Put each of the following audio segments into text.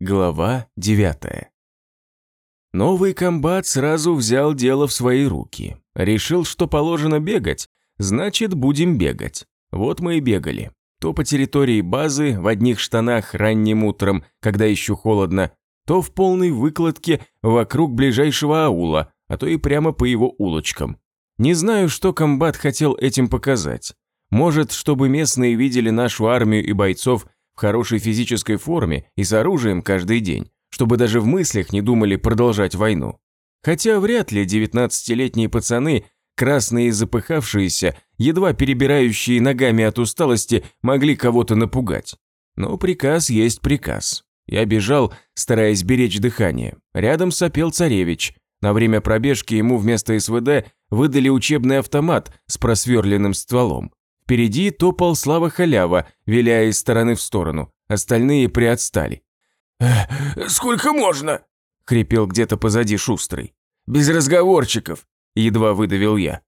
Глава 9 Новый комбат сразу взял дело в свои руки. Решил, что положено бегать, значит, будем бегать. Вот мы и бегали. То по территории базы, в одних штанах ранним утром, когда еще холодно, то в полной выкладке вокруг ближайшего аула, а то и прямо по его улочкам. Не знаю, что комбат хотел этим показать. Может, чтобы местные видели нашу армию и бойцов хорошей физической форме и с оружием каждый день, чтобы даже в мыслях не думали продолжать войну. Хотя вряд ли 19-летние пацаны, красные и запыхавшиеся, едва перебирающие ногами от усталости, могли кого-то напугать. Но приказ есть приказ. Я бежал, стараясь беречь дыхание. Рядом сопел царевич. На время пробежки ему вместо СВД выдали учебный автомат с просверленным стволом. Впереди топал Слава Халява, виляя из стороны в сторону. Остальные приотстали. «Сколько можно?» – хрипел где-то позади Шустрый. «Без разговорчиков», – едва выдавил я.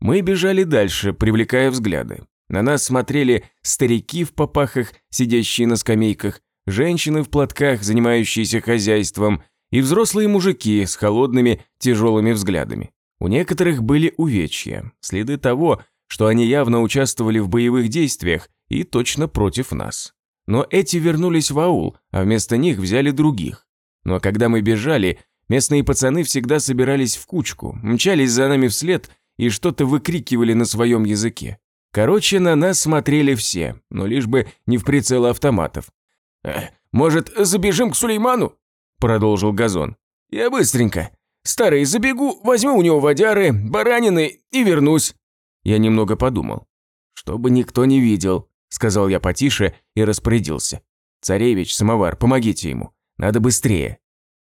Мы бежали дальше, привлекая взгляды. На нас смотрели старики в попахах, сидящие на скамейках, женщины в платках, занимающиеся хозяйством, и взрослые мужики с холодными, тяжелыми взглядами. У некоторых были увечья, следы того, что они явно участвовали в боевых действиях и точно против нас. Но эти вернулись в аул, а вместо них взяли других. Но когда мы бежали, местные пацаны всегда собирались в кучку, мчались за нами вслед и что-то выкрикивали на своем языке. Короче, на нас смотрели все, но лишь бы не в прицел автоматов. «Может, забежим к Сулейману?» – продолжил Газон. «Я быстренько. Старый, забегу, возьму у него водяры, баранины и вернусь». Я немного подумал. «Чтобы никто не видел», – сказал я потише и распорядился. «Царевич, самовар, помогите ему. Надо быстрее».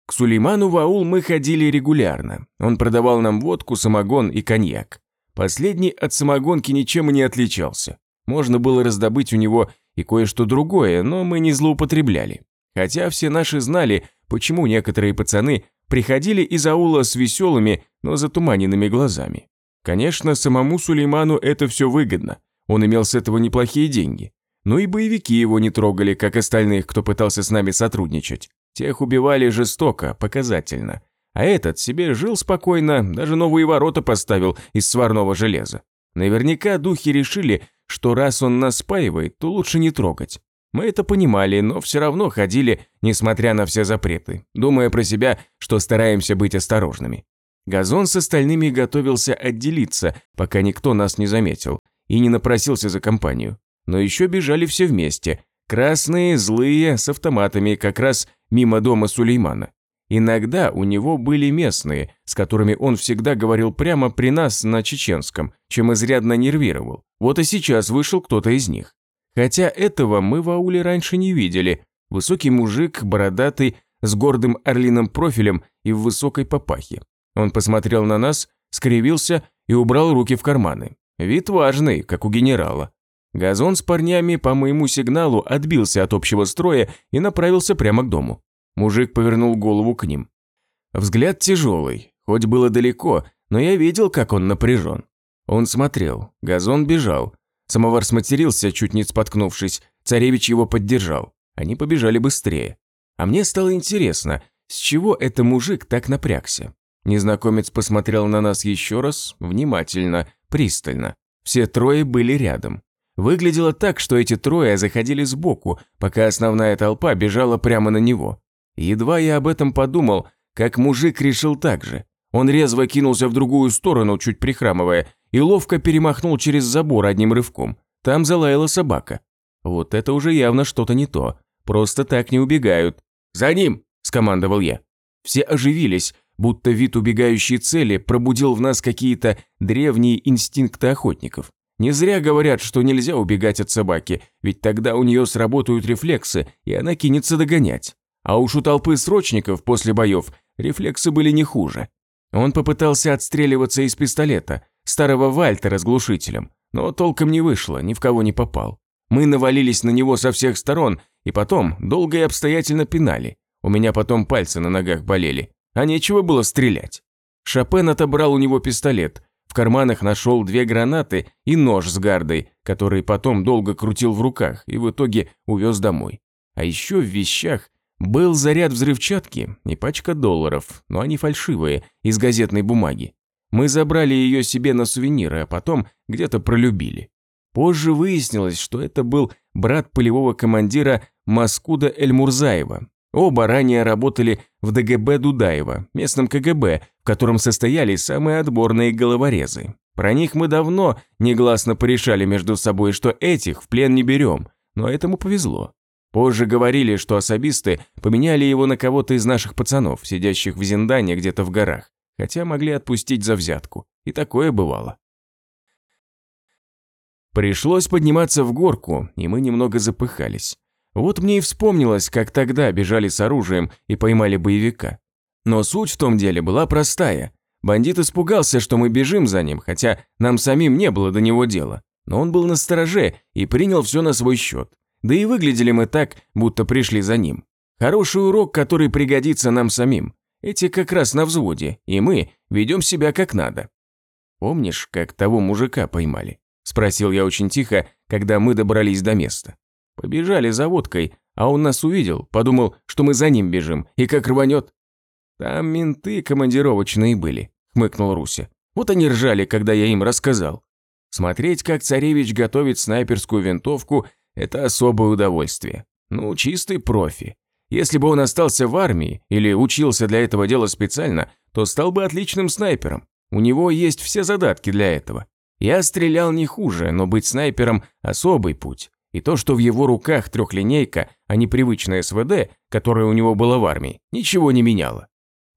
К Сулейману в аул мы ходили регулярно. Он продавал нам водку, самогон и коньяк. Последний от самогонки ничем не отличался. Можно было раздобыть у него и кое-что другое, но мы не злоупотребляли. Хотя все наши знали, почему некоторые пацаны приходили из аула с веселыми, но затуманенными глазами. Конечно, самому Сулейману это все выгодно, он имел с этого неплохие деньги. Но и боевики его не трогали, как остальных, кто пытался с нами сотрудничать. Тех убивали жестоко, показательно. А этот себе жил спокойно, даже новые ворота поставил из сварного железа. Наверняка духи решили, что раз он нас спаивает, то лучше не трогать. Мы это понимали, но все равно ходили, несмотря на все запреты, думая про себя, что стараемся быть осторожными. Газон с остальными готовился отделиться, пока никто нас не заметил, и не напросился за компанию. Но еще бежали все вместе, красные, злые, с автоматами, как раз мимо дома Сулеймана. Иногда у него были местные, с которыми он всегда говорил прямо при нас на чеченском, чем изрядно нервировал. Вот и сейчас вышел кто-то из них. Хотя этого мы в ауле раньше не видели. Высокий мужик, бородатый, с гордым орлиным профилем и в высокой папахе. Он посмотрел на нас, скривился и убрал руки в карманы. Вид важный, как у генерала. Газон с парнями по моему сигналу отбился от общего строя и направился прямо к дому. Мужик повернул голову к ним. Взгляд тяжелый, хоть было далеко, но я видел, как он напряжен. Он смотрел, газон бежал. Самовар сматерился, чуть не споткнувшись, царевич его поддержал. Они побежали быстрее. А мне стало интересно, с чего это мужик так напрягся. Незнакомец посмотрел на нас еще раз, внимательно, пристально. Все трое были рядом. Выглядело так, что эти трое заходили сбоку, пока основная толпа бежала прямо на него. Едва я об этом подумал, как мужик решил так же. Он резво кинулся в другую сторону, чуть прихрамывая, и ловко перемахнул через забор одним рывком. Там залаяла собака. Вот это уже явно что-то не то. Просто так не убегают. «За ним!» – скомандовал я. Все оживились, будто вид убегающей цели пробудил в нас какие-то древние инстинкты охотников. Не зря говорят, что нельзя убегать от собаки, ведь тогда у нее сработают рефлексы, и она кинется догонять. А уж у толпы срочников после боев рефлексы были не хуже. Он попытался отстреливаться из пистолета, старого Вальтера с глушителем, но толком не вышло, ни в кого не попал. Мы навалились на него со всех сторон, и потом долго и обстоятельно пинали. У меня потом пальцы на ногах болели а нечего было стрелять. Шопен отобрал у него пистолет, в карманах нашел две гранаты и нож с гардой, который потом долго крутил в руках и в итоге увез домой. А еще в вещах Был заряд взрывчатки и пачка долларов, но они фальшивые, из газетной бумаги. Мы забрали ее себе на сувениры, а потом где-то пролюбили. Позже выяснилось, что это был брат полевого командира Маскуда Эльмурзаева. Оба ранее работали в ДГБ Дудаева, местном КГБ, в котором состояли самые отборные головорезы. Про них мы давно негласно порешали между собой, что этих в плен не берем, но этому повезло. Позже говорили, что особисты поменяли его на кого-то из наших пацанов, сидящих в Зиндане где-то в горах, хотя могли отпустить за взятку. И такое бывало. Пришлось подниматься в горку, и мы немного запыхались. Вот мне и вспомнилось, как тогда бежали с оружием и поймали боевика. Но суть в том деле была простая. Бандит испугался, что мы бежим за ним, хотя нам самим не было до него дела. Но он был на стороже и принял все на свой счет. Да и выглядели мы так, будто пришли за ним. Хороший урок, который пригодится нам самим. Эти как раз на взводе, и мы ведем себя как надо. Помнишь, как того мужика поймали? Спросил я очень тихо, когда мы добрались до места. Побежали за водкой, а он нас увидел, подумал, что мы за ним бежим, и как рванет. Там менты командировочные были, хмыкнул Руся. Вот они ржали, когда я им рассказал. Смотреть, как царевич готовит снайперскую винтовку, это особое удовольствие. Ну, чистый профи. Если бы он остался в армии или учился для этого дела специально, то стал бы отличным снайпером. У него есть все задатки для этого. Я стрелял не хуже, но быть снайпером – особый путь. И то, что в его руках трехлинейка, а не привычная СВД, которая у него была в армии, ничего не меняло.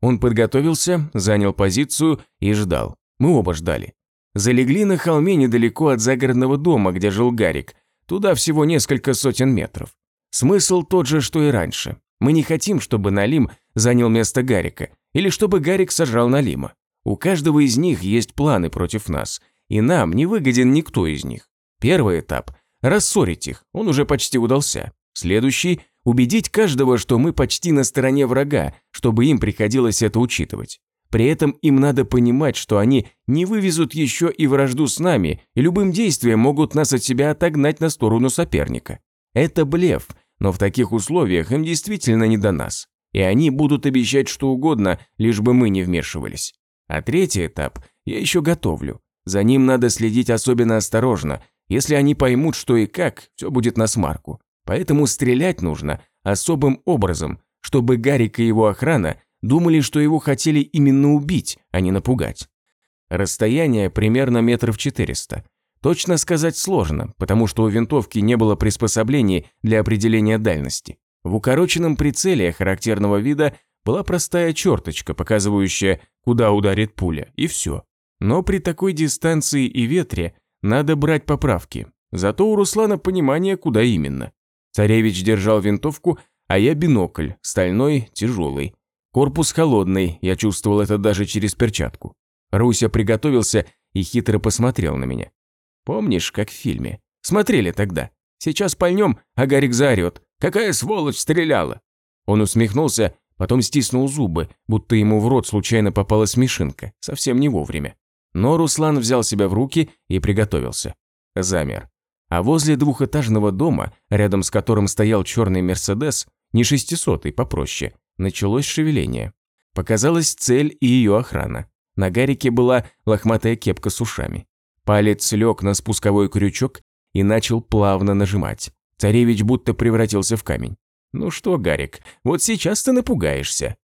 Он подготовился, занял позицию и ждал. Мы оба ждали. Залегли на холме недалеко от загородного дома, где жил Гарик. Туда всего несколько сотен метров. Смысл тот же, что и раньше. Мы не хотим, чтобы Налим занял место Гарика, или чтобы Гарик сожрал Налима. У каждого из них есть планы против нас, и нам не выгоден никто из них. Первый этап – рассорить их, он уже почти удался. Следующий – убедить каждого, что мы почти на стороне врага, чтобы им приходилось это учитывать. При этом им надо понимать, что они не вывезут еще и вражду с нами, и любым действием могут нас от себя отогнать на сторону соперника. Это блеф, но в таких условиях им действительно не до нас. И они будут обещать что угодно, лишь бы мы не вмешивались. А третий этап я еще готовлю. За ним надо следить особенно осторожно. Если они поймут, что и как, все будет на смарку. Поэтому стрелять нужно особым образом, чтобы Гарик и его охрана думали, что его хотели именно убить, а не напугать. Расстояние примерно метров 400. Точно сказать сложно, потому что у винтовки не было приспособлений для определения дальности. В укороченном прицеле характерного вида была простая черточка, показывающая, куда ударит пуля, и все. Но при такой дистанции и ветре надо брать поправки. Зато у Руслана понимание, куда именно. Царевич держал винтовку, а я бинокль, стальной, тяжелый. Корпус холодный, я чувствовал это даже через перчатку. Руся приготовился и хитро посмотрел на меня. Помнишь, как в фильме? Смотрели тогда. Сейчас пальнем, а Гарик заорет. Какая сволочь стреляла? Он усмехнулся, потом стиснул зубы, будто ему в рот случайно попала смешинка, совсем не вовремя. Но Руслан взял себя в руки и приготовился. Замер. А возле двухэтажного дома, рядом с которым стоял черный Мерседес, не шестисотый, попроще, началось шевеление. Показалась цель и ее охрана. На Гарике была лохматая кепка с ушами. Палец лег на спусковой крючок и начал плавно нажимать. Царевич будто превратился в камень. «Ну что, Гарик, вот сейчас ты напугаешься».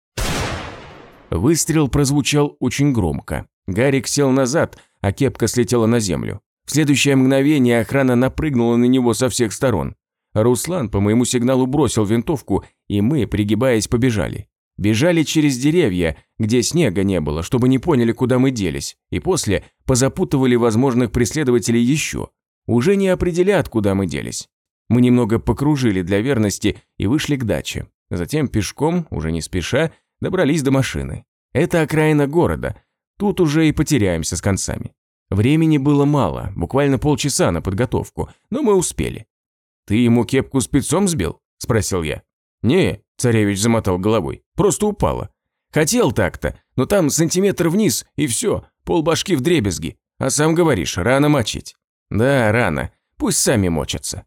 Выстрел прозвучал очень громко. Гарик сел назад, а кепка слетела на землю. В следующее мгновение охрана напрыгнула на него со всех сторон. Руслан по моему сигналу бросил винтовку, и мы, пригибаясь, побежали. Бежали через деревья, где снега не было, чтобы не поняли, куда мы делись, и после позапутывали возможных преследователей еще. Уже не определят, куда мы делись. Мы немного покружили для верности и вышли к даче. Затем пешком, уже не спеша, добрались до машины. Это окраина города. Тут уже и потеряемся с концами. Времени было мало, буквально полчаса на подготовку, но мы успели. «Ты ему кепку спецом сбил?» – спросил я. «Не, Царевич замотал головой. Просто упала. Хотел так-то, но там сантиметр вниз и все, полбашки в дребезги. А сам говоришь, рано мочить. Да, рано. Пусть сами мочатся.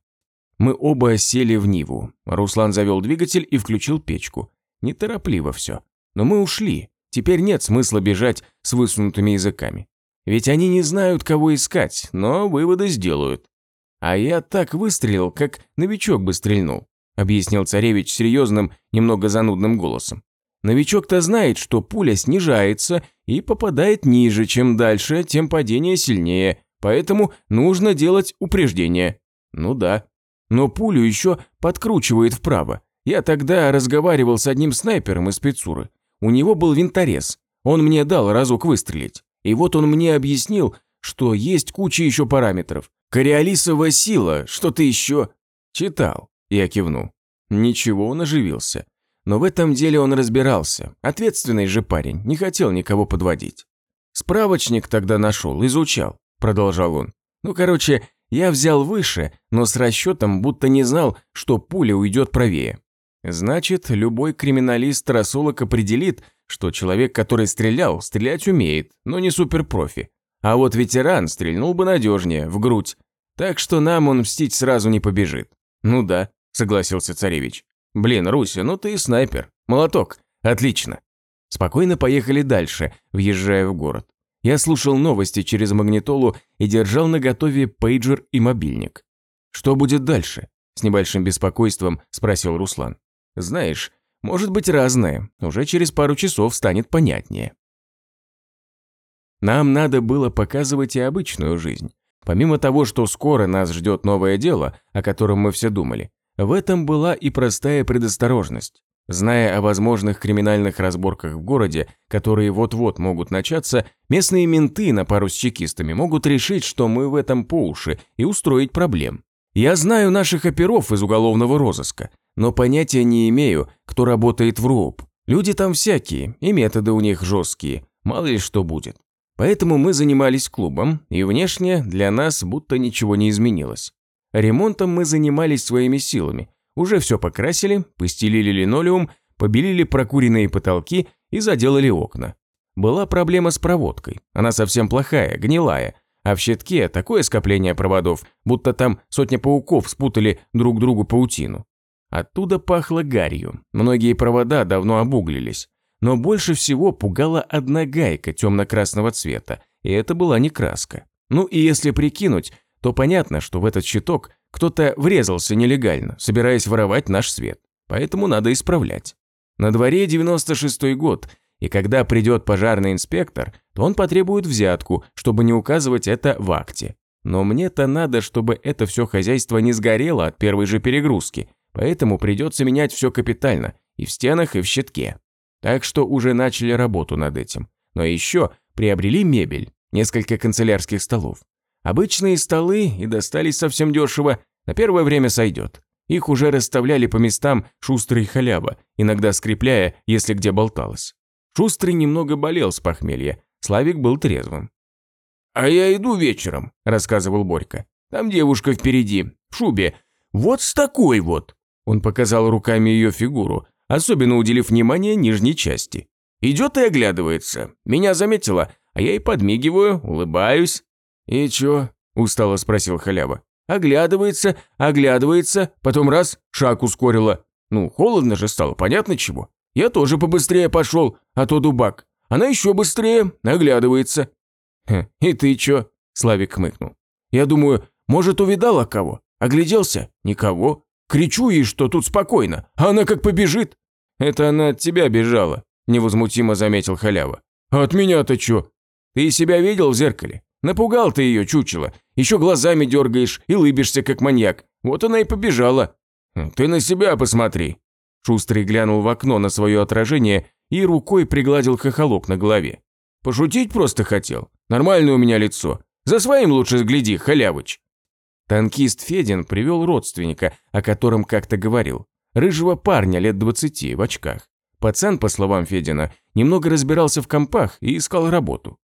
Мы оба сели в Ниву. Руслан завел двигатель и включил печку. Неторопливо все. Но мы ушли. Теперь нет смысла бежать с высунутыми языками. Ведь они не знают, кого искать, но выводы сделают. А я так выстрелил, как новичок бы стрельнул, объяснил царевич серьезным, немного занудным голосом. Новичок-то знает, что пуля снижается и попадает ниже, чем дальше, тем падение сильнее, поэтому нужно делать упреждение. Ну да. Но пулю еще подкручивает вправо. Я тогда разговаривал с одним снайпером из спецуры. У него был винторез. Он мне дал разок выстрелить. И вот он мне объяснил, что есть куча еще параметров. Кориолисова сила, что-то еще. Читал. Я кивнул. Ничего, он оживился. Но в этом деле он разбирался. Ответственный же парень, не хотел никого подводить. Справочник тогда нашел, изучал, продолжал он. Ну, короче, я взял выше, но с расчетом, будто не знал, что пуля уйдет правее. Значит, любой криминалист-расолог определит, что человек, который стрелял, стрелять умеет, но не суперпрофи. А вот ветеран стрельнул бы надежнее, в грудь. Так что нам он мстить сразу не побежит. Ну да, согласился царевич. Блин, Руся, ну ты и снайпер. Молоток. Отлично. Спокойно поехали дальше, въезжая в город. Я слушал новости через магнитолу и держал наготове пейджер и мобильник. Что будет дальше? С небольшим беспокойством спросил Руслан. Знаешь, может быть разное, уже через пару часов станет понятнее. Нам надо было показывать и обычную жизнь. Помимо того, что скоро нас ждет новое дело, о котором мы все думали, в этом была и простая предосторожность. Зная о возможных криминальных разборках в городе, которые вот-вот могут начаться, местные менты на пару с чекистами могут решить, что мы в этом по уши, и устроить проблем. Я знаю наших оперов из уголовного розыска, но понятия не имею, кто работает в РУОП. Люди там всякие, и методы у них жесткие, мало ли что будет. Поэтому мы занимались клубом, и внешне для нас будто ничего не изменилось. Ремонтом мы занимались своими силами. Уже все покрасили, постелили линолеум, побелили прокуренные потолки и заделали окна. Была проблема с проводкой. Она совсем плохая, гнилая. А в щитке такое скопление проводов, будто там сотня пауков спутали друг другу паутину. Оттуда пахло гарью. Многие провода давно обуглились. Но больше всего пугала одна гайка темно-красного цвета, и это была не краска. Ну и если прикинуть, то понятно, что в этот щиток кто-то врезался нелегально, собираясь воровать наш свет. Поэтому надо исправлять. На дворе 96-й год, и когда придет пожарный инспектор, то он потребует взятку, чтобы не указывать это в акте. Но мне-то надо, чтобы это все хозяйство не сгорело от первой же перегрузки, поэтому придется менять все капитально, и в стенах, и в щитке. Так что уже начали работу над этим. Но еще приобрели мебель, несколько канцелярских столов. Обычные столы и достались совсем дешево, на первое время сойдет. Их уже расставляли по местам Шустрый халява, иногда скрепляя, если где болталось. Шустрый немного болел с похмелья, Славик был трезвым. «А я иду вечером», – рассказывал Борька. «Там девушка впереди, в шубе. Вот с такой вот». Он показал руками ее фигуру, особенно уделив внимание нижней части. Идет и оглядывается. Меня заметила, а я ей подмигиваю, улыбаюсь. «И чё?» – устало спросил халява. Оглядывается, оглядывается, потом раз, шаг ускорила. Ну, холодно же стало, понятно чего. Я тоже побыстрее пошел, а то дубак. Она еще быстрее, оглядывается. И ты чё? Славик хмыкнул. Я думаю, может, увидала кого? Огляделся? Никого. Кричу ей, что тут спокойно, а она как побежит. Это она от тебя бежала, невозмутимо заметил халява. А от меня-то чё? Ты себя видел в зеркале? Напугал ты ее, чучело. Еще глазами дергаешь и лыбишься, как маньяк. Вот она и побежала. Ты на себя посмотри. Шустрый глянул в окно на свое отражение и рукой пригладил хохолок на голове. Пошутить просто хотел. Нормальное у меня лицо. За своим лучше гляди, халявыч. Танкист Федин привел родственника, о котором как-то говорил. Рыжего парня лет двадцати в очках. Пацан, по словам Федина, немного разбирался в компах и искал работу.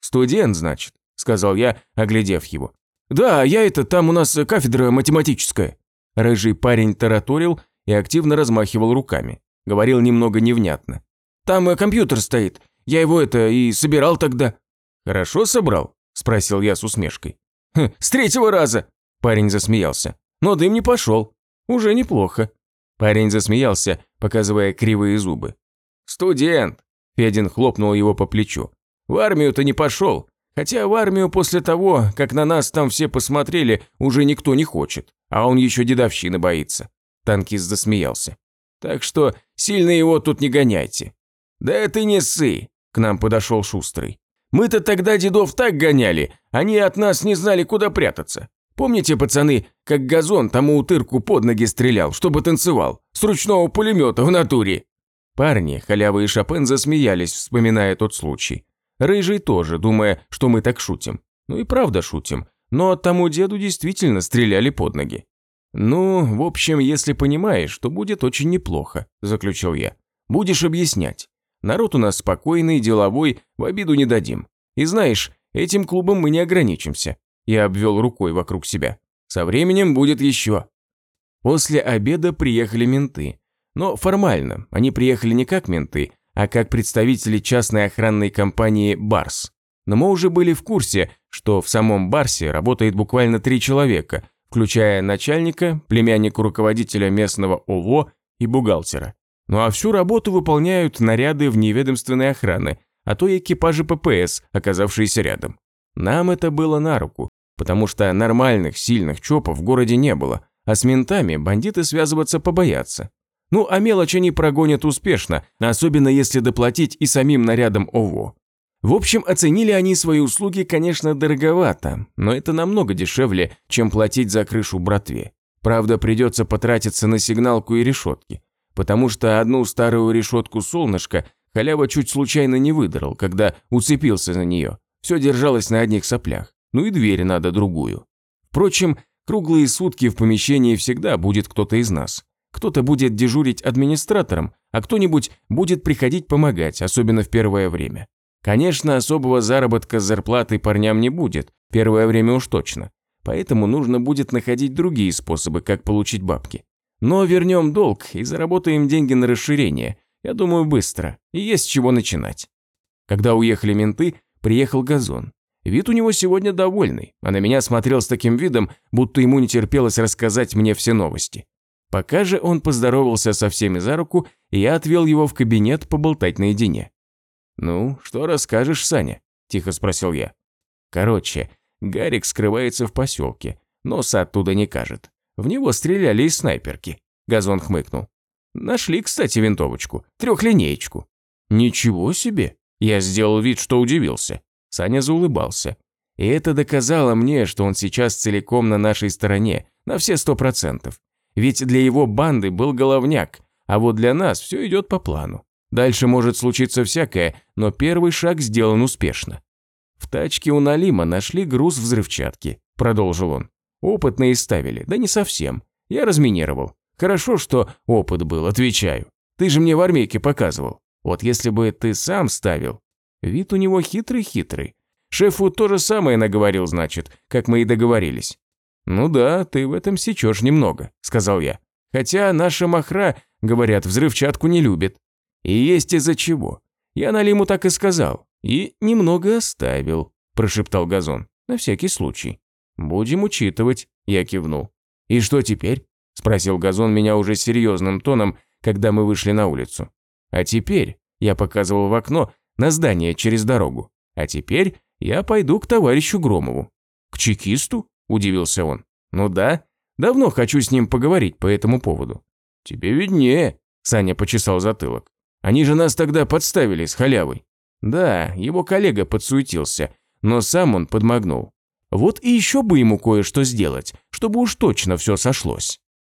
«Студент, значит?» сказал я, оглядев его. «Да, я это, там у нас кафедра математическая». Рыжий парень тараторил и активно размахивал руками. Говорил немного невнятно. «Там компьютер стоит. Я его это и собирал тогда». «Хорошо собрал?» – спросил я с усмешкой. «Хм, «С третьего раза!» – парень засмеялся. но дым не пошел. Уже неплохо. Парень засмеялся, показывая кривые зубы. «Студент!» – Федин хлопнул его по плечу. «В армию-то не пошел. Хотя в армию после того, как на нас там все посмотрели, уже никто не хочет. А он еще дедовщины боится». Танкист засмеялся. «Так что сильно его тут не гоняйте». «Да ты не ссы!» – к нам подошел Шустрый. «Мы-то тогда дедов так гоняли, они от нас не знали, куда прятаться. Помните, пацаны, как газон тому утырку под ноги стрелял, чтобы танцевал, с ручного пулемета в натуре?» Парни, халява и Шопен засмеялись, вспоминая тот случай. Рыжий тоже, думая, что мы так шутим. Ну и правда шутим, но тому деду действительно стреляли под ноги. «Ну, в общем, если понимаешь, то будет очень неплохо», – заключил я. «Будешь объяснять. Народ у нас спокойный, деловой, в обиду не дадим. И знаешь, этим клубом мы не ограничимся. Я обвел рукой вокруг себя. Со временем будет еще. После обеда приехали менты. Но формально, они приехали не как менты, а как представители частной охранной компании «Барс». Но мы уже были в курсе, что в самом «Барсе» работает буквально три человека, включая начальника, племянника руководителя местного ОВО и бухгалтера. Ну а всю работу выполняют наряды вневедомственной охраны, а то и экипажи ППС, оказавшиеся рядом. Нам это было на руку, потому что нормальных, сильных ЧОПов в городе не было, а с ментами бандиты связываться побоятся. Ну, а мелочь они прогонят успешно, особенно если доплатить и самим нарядам ОВО. В общем, оценили они свои услуги, конечно, дороговато, но это намного дешевле, чем платить за крышу братве. Правда, придется потратиться на сигналку и решетки, потому что одну старую решетку солнышко халява чуть случайно не выдрал, когда уцепился за нее. Все держалось на одних соплях ну и дверь надо другую. Впрочем, круглые сутки в помещении всегда будет кто-то из нас. Кто-то будет дежурить администратором, а кто-нибудь будет приходить помогать, особенно в первое время. Конечно, особого заработка с зарплатой парням не будет, первое время уж точно. Поэтому нужно будет находить другие способы, как получить бабки. Но вернем долг и заработаем деньги на расширение. Я думаю, быстро. И есть с чего начинать. Когда уехали менты, приехал газон. Вид у него сегодня довольный, а на меня смотрел с таким видом, будто ему не терпелось рассказать мне все новости. Пока же он поздоровался со всеми за руку, и я отвел его в кабинет поболтать наедине. «Ну, что расскажешь, Саня?» – тихо спросил я. «Короче, Гарик скрывается в поселке, нос оттуда не кажет. В него стреляли из снайперки», – Газон хмыкнул. «Нашли, кстати, винтовочку, трехлинеечку». «Ничего себе!» – я сделал вид, что удивился. Саня заулыбался. И это доказало мне, что он сейчас целиком на нашей стороне, на все сто процентов. Ведь для его банды был головняк, а вот для нас все идет по плану. Дальше может случиться всякое, но первый шаг сделан успешно. В тачке у Налима нашли груз взрывчатки, продолжил он. Опытные ставили, да не совсем. Я разминировал. Хорошо, что опыт был, отвечаю. Ты же мне в армейке показывал. Вот если бы ты сам ставил, Вид у него хитрый-хитрый. Шефу то же самое наговорил, значит, как мы и договорились. «Ну да, ты в этом сечешь немного», – сказал я. «Хотя наша махра, говорят, взрывчатку не любит. И есть из-за чего. Я Налиму так и сказал. И немного оставил», – прошептал Газон. «На всякий случай». «Будем учитывать», – я кивнул. «И что теперь?» – спросил Газон меня уже серьезным тоном, когда мы вышли на улицу. «А теперь», – я показывал в окно, на здание через дорогу. А теперь я пойду к товарищу Громову. К чекисту? Удивился он. Ну да, давно хочу с ним поговорить по этому поводу. Тебе виднее, Саня почесал затылок. Они же нас тогда подставили с халявой. Да, его коллега подсуетился, но сам он подмогнул. Вот и еще бы ему кое-что сделать, чтобы уж точно все сошлось.